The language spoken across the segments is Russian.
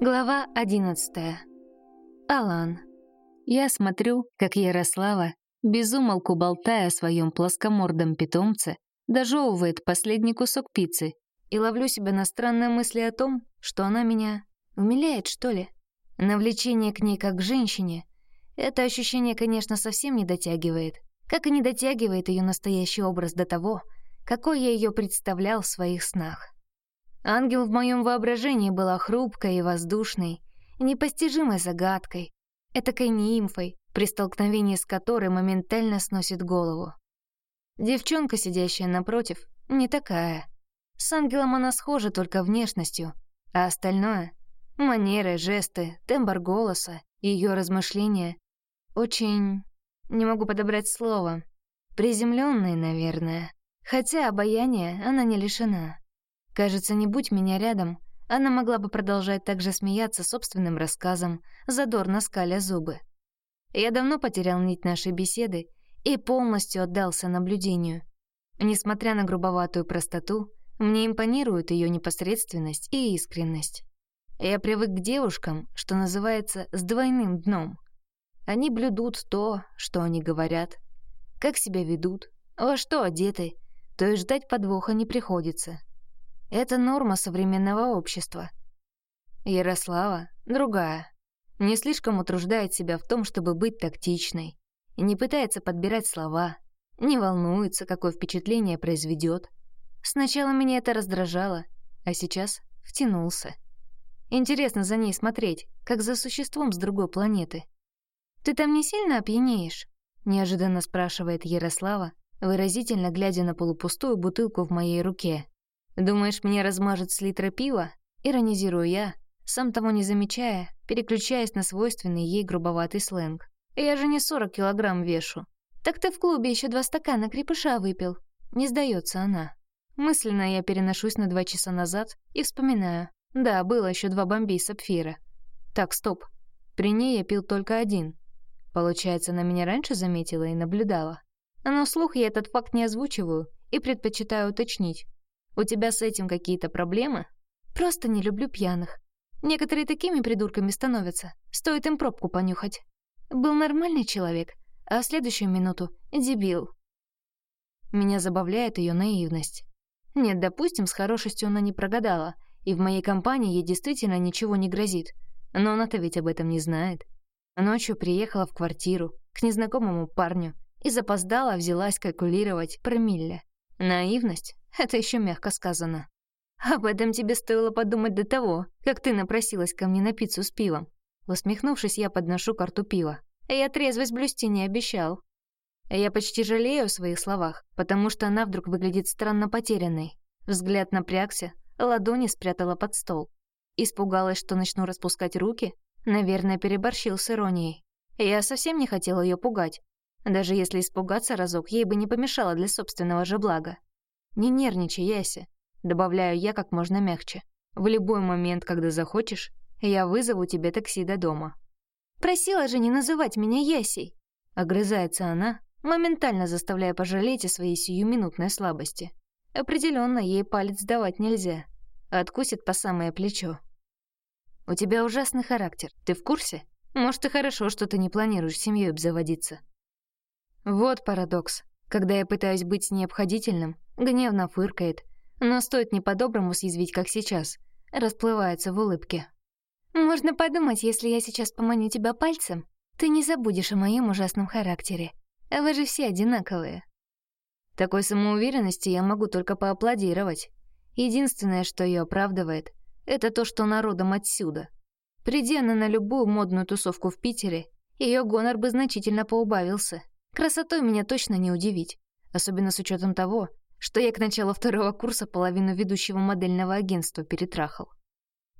Глава одиннадцатая. Алан. Я смотрю, как Ярослава, безумолку болтая о своем плоскомордом питомце, дожевывает последний кусок пиццы и ловлю себя на странные мысли о том, что она меня умиляет, что ли. На влечение к ней как к женщине это ощущение, конечно, совсем не дотягивает, как и не дотягивает ее настоящий образ до того, какой я ее представлял в своих снах. Ангел в моем воображении была хрупкой и воздушной, непостижимой загадкой, этакой нимфой, при столкновении с которой моментально сносит голову. Девчонка, сидящая напротив, не такая. С ангелом она схожа только внешностью, а остальное — манеры, жесты, тембр голоса ее размышления — очень... не могу подобрать слово. Приземленные, наверное. Хотя обаяния она не лишена. Кажется, не будь меня рядом, она могла бы продолжать так же смеяться собственным рассказом, задорно скаля зубы. Я давно потерял нить нашей беседы и полностью отдался наблюдению. Несмотря на грубоватую простоту, мне импонирует ее непосредственность и искренность. Я привык к девушкам, что называется, с двойным дном. Они блюдут то, что они говорят, как себя ведут, во что одеты, то и ждать подвоха не приходится. Это норма современного общества. Ярослава другая. Не слишком утруждает себя в том, чтобы быть тактичной. Не пытается подбирать слова. Не волнуется, какое впечатление произведет. Сначала меня это раздражало, а сейчас втянулся. Интересно за ней смотреть, как за существом с другой планеты. «Ты там не сильно опьянеешь?» — неожиданно спрашивает Ярослава, выразительно глядя на полупустую бутылку в моей руке. «Думаешь, мне размажет с литра пива?» Иронизирую я, сам того не замечая, переключаясь на свойственный ей грубоватый сленг. «Я же не 40 килограмм вешу». «Так ты в клубе еще два стакана крепыша выпил». Не сдается она. Мысленно я переношусь на два часа назад и вспоминаю. Да, было еще два бомбей сапфира. Так, стоп. При ней я пил только один. Получается, она меня раньше заметила и наблюдала. Но вслух я этот факт не озвучиваю и предпочитаю уточнить. У тебя с этим какие-то проблемы? Просто не люблю пьяных. Некоторые такими придурками становятся. Стоит им пробку понюхать. Был нормальный человек, а в следующую минуту — дебил. Меня забавляет ее наивность. Нет, допустим, с хорошестью она не прогадала, и в моей компании ей действительно ничего не грозит. Но она-то ведь об этом не знает. Ночью приехала в квартиру к незнакомому парню и запоздала взялась калькулировать промилле. Наивность — это еще мягко сказано. Об этом тебе стоило подумать до того, как ты напросилась ко мне на пиццу с пивом. Усмехнувшись, я подношу карту пива. Я трезвость блюсти не обещал. Я почти жалею о своих словах, потому что она вдруг выглядит странно потерянной. Взгляд напрягся, ладони спрятала под стол. Испугалась, что начну распускать руки? Наверное, переборщил с иронией. Я совсем не хотела ее пугать, даже если испугаться разок, ей бы не помешало для собственного же блага. «Не нервничай, Яся», — добавляю я как можно мягче. «В любой момент, когда захочешь, я вызову тебе такси до дома». «Просила же не называть меня Ясей», — огрызается она, моментально заставляя пожалеть о своей сиюминутной слабости. Определенно ей палец давать нельзя. Откусит по самое плечо. «У тебя ужасный характер, ты в курсе? Может, и хорошо, что ты не планируешь семьей обзаводиться». Вот парадокс. Когда я пытаюсь быть необходительным, гневно фыркает, но стоит не по-доброму съязвить, как сейчас, расплывается в улыбке. «Можно подумать, если я сейчас поманю тебя пальцем, ты не забудешь о моем ужасном характере. Вы же все одинаковые». Такой самоуверенности я могу только поаплодировать. Единственное, что ее оправдывает, это то, что народом отсюда. Приди она на любую модную тусовку в Питере, ее гонор бы значительно поубавился. Красотой меня точно не удивить, особенно с учетом того, что я к началу второго курса половину ведущего модельного агентства перетрахал.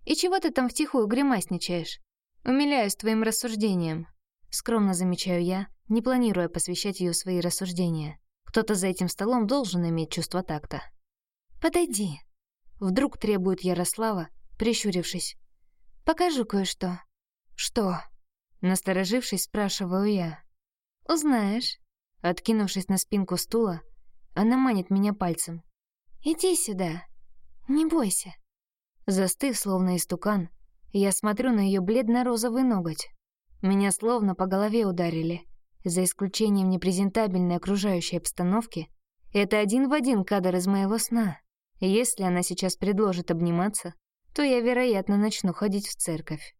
«И чего ты там втихую гримасничаешь? Умиляюсь твоим рассуждением», — скромно замечаю я, не планируя посвящать ее свои рассуждения. Кто-то за этим столом должен иметь чувство такта. «Подойди», — вдруг требует Ярослава, прищурившись. «Покажу кое-что». «Что?» Насторожившись, спрашиваю я. «Узнаешь». Откинувшись на спинку стула, она манит меня пальцем. «Иди сюда. Не бойся». Застыв, словно истукан, Я смотрю на ее бледно-розовый ноготь. Меня словно по голове ударили. За исключением непрезентабельной окружающей обстановки, это один в один кадр из моего сна. Если она сейчас предложит обниматься, то я, вероятно, начну ходить в церковь.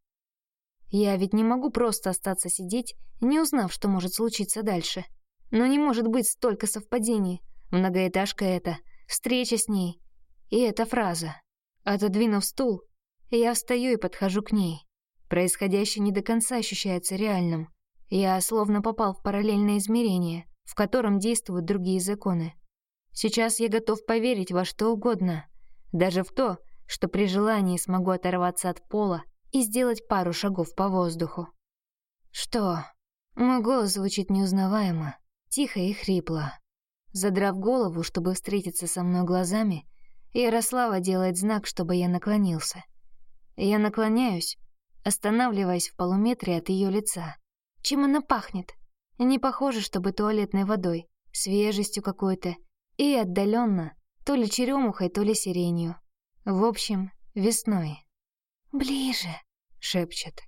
Я ведь не могу просто остаться сидеть, не узнав, что может случиться дальше. Но не может быть столько совпадений. Многоэтажка это, встреча с ней. И эта фраза. Отодвинув стул, я встаю и подхожу к ней. Происходящее не до конца ощущается реальным. Я словно попал в параллельное измерение, в котором действуют другие законы. Сейчас я готов поверить во что угодно, даже в то, что при желании смогу оторваться от пола и сделать пару шагов по воздуху. Что? Мой голос звучит неузнаваемо, тихо и хрипло. Задрав голову, чтобы встретиться со мной глазами, Ярослава делает знак, чтобы я наклонился. Я наклоняюсь, останавливаясь в полуметре от ее лица. Чем она пахнет? Не похоже, чтобы туалетной водой, свежестью какой-то и отдаленно, то ли черемухой, то ли сиренью. В общем, весной. «Ближе», — шепчет.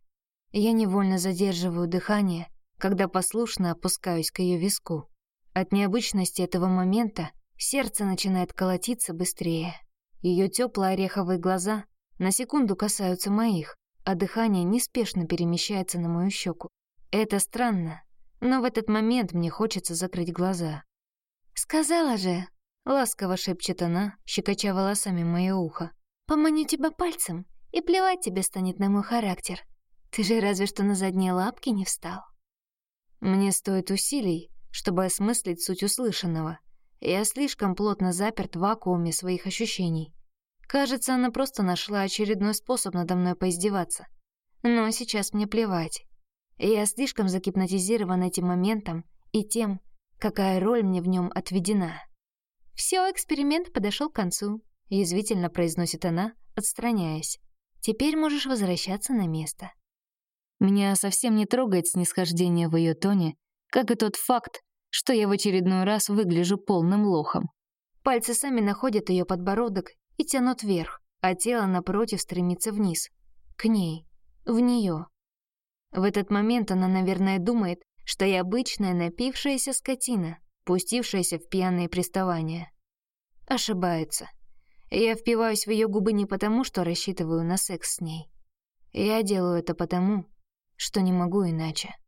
Я невольно задерживаю дыхание, когда послушно опускаюсь к ее виску. От необычности этого момента сердце начинает колотиться быстрее. Ее теплые ореховые глаза на секунду касаются моих, а дыхание неспешно перемещается на мою щеку. Это странно, но в этот момент мне хочется закрыть глаза. «Сказала же!» — ласково шепчет она, щекоча волосами мое ухо. «Поманю тебя пальцем, и плевать тебе станет на мой характер. Ты же разве что на задние лапки не встал». Мне стоит усилий, чтобы осмыслить суть услышанного. Я слишком плотно заперт в вакууме своих ощущений. Кажется, она просто нашла очередной способ надо мной поиздеваться. Но сейчас мне плевать. Я слишком загипнотизирован этим моментом и тем, какая роль мне в нем отведена. Все, эксперимент подошел к концу», — язвительно произносит она, отстраняясь. «Теперь можешь возвращаться на место». Меня совсем не трогает снисхождение в ее тоне, как и тот факт, что я в очередной раз выгляжу полным лохом. Пальцы сами находят ее подбородок и тянут вверх, а тело напротив стремится вниз. К ней. В нее. В этот момент она, наверное, думает, что я обычная напившаяся скотина, пустившаяся в пьяные приставания. Ошибается. Я впиваюсь в ее губы не потому, что рассчитываю на секс с ней. Я делаю это потому, что не могу иначе.